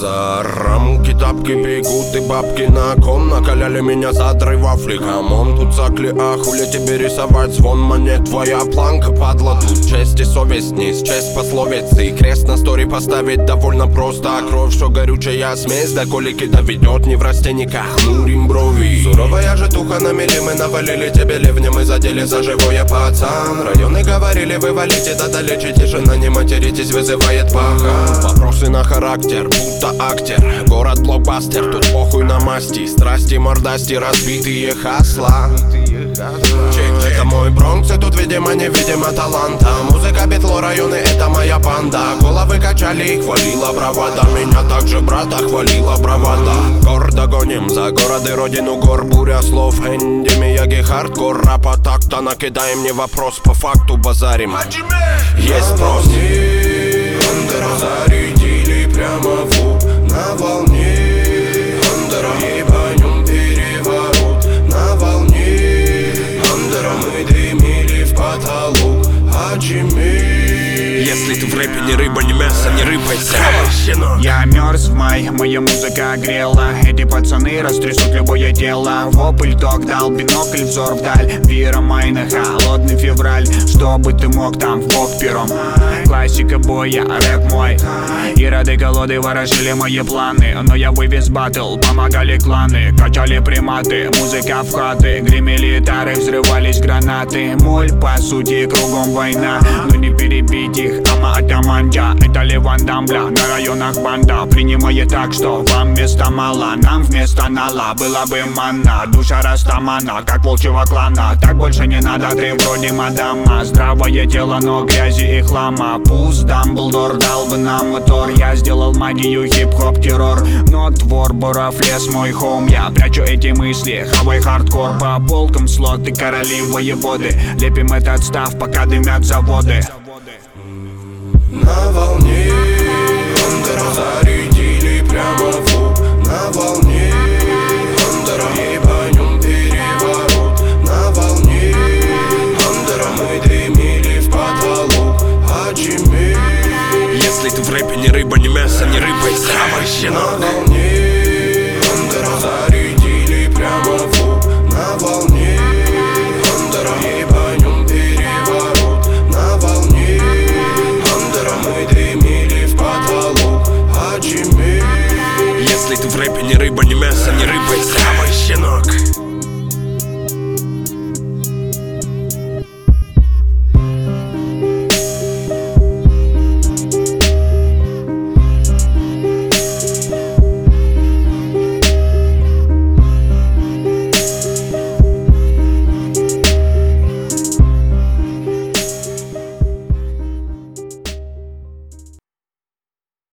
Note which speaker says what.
Speaker 1: За рамки тапки бегут и бабки на ком Накаляли меня за вафли Камон, тут закли, а хули тебе рисовать Звон монет, твоя планка падла. Тут честь и совесть низ, честь пословицы Крест на стори поставить довольно просто. А Кровь, что горючая смесь До колики доведет не в растенниках Хмурим брови. Суровая же туха на мели Мы навалили тебе ливнем и задели за живое пацан. Районы говорили, вы валите, да долечите. Тишина, не материтесь, вызывает паха Вопросы на характер, будто актер. Город блокбастер, тут похуй на масти. Страсти, мордасти, разбитые хасла. Это мой бронкс, и тут, видимо, невидимо таланта Музыка Бетло, районы, это моя банда Головы качали, хвалила бравада Меня также брата хвалила бравада Гордо гоним за город и родину гор Буря слов, эндемия, хардкор Рапа так-то накидаем не вопрос По факту базарим. Есть спрос. Зарядили прямо в лоб на волне. Андера Ебанем переворот на волне. Андера мы дымили в потолок Аджими
Speaker 2: Если ты в рэпе не рыба, не мясо, не рыпайся.
Speaker 3: Я мерз в май, моя музыка грела. Эти пацаны растрясут любое дело. Вопль док дал бинокль, взор вдаль. Вира майна, холодный февраль. Чтобы ты мог там в бок пером? Классика боя, рэп мой И рады колоды ворожили мои планы Но я вывез батл, помогали кланы Качали приматы, музыка в хаты Гремели тары, взрывались гранаты Моль, по сути, кругом война Но не перебить их, ама атаманджа Это Ливан Дамбля, на районах банда. Принимает так, что вам места мало Нам вместо нала. Была бы манна Душа растамана, как волчьего клана. Так больше не надо, ты вроде мадама. Здравое тело, но грязи и хлама. Пусть Дамблдор дал бы нам мотор Я сделал магию, хип-хоп, террор. Но твор, Боров, лес, мой хоум Я прячу эти мысли, хавай хардкор. По полкам слоты, короли, воеводы. Лепим этот став, пока дымят заводы.
Speaker 1: На волне
Speaker 2: рэпе не рыба, не мясо, не рыпайся
Speaker 1: На
Speaker 2: Щенок
Speaker 1: волне Андера зарядили прямо в